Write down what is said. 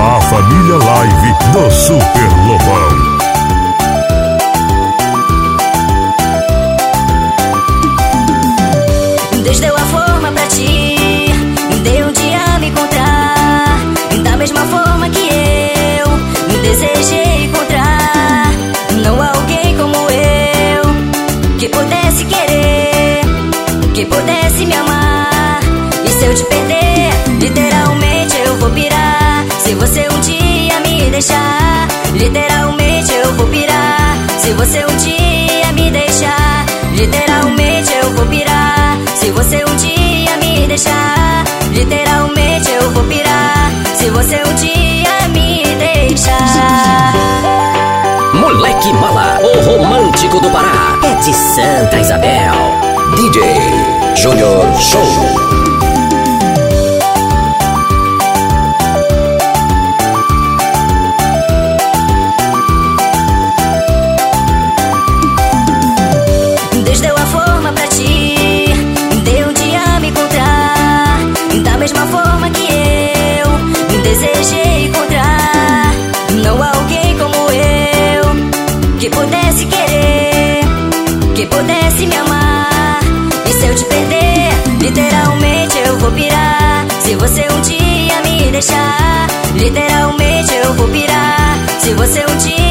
Família Live do Super Lobão. Deus deu a forma pra ti, deu um dia me encontrar. Da mesma forma que eu desejei encontrar. Não há alguém como eu que pudesse querer, que pudesse me amar. E se eu te perder, literalmente literalmente eu vou pirar. Se você um dia me deixar, literalmente eu vou pirar. Se você um dia me deixar, literalmente eu vou pirar. Se você um dia me deixar. Moleque Mala, o romântico do Pará, é de Santa Isabel. DJ Júnior Show. Mesma forma que eu desejei encontrar. Não alguém como eu que pudesse querer, que pudesse me amar. E se eu te perder, literalmente eu vou pirar. Se você um dia me deixar, literalmente eu vou pirar. Se você um dia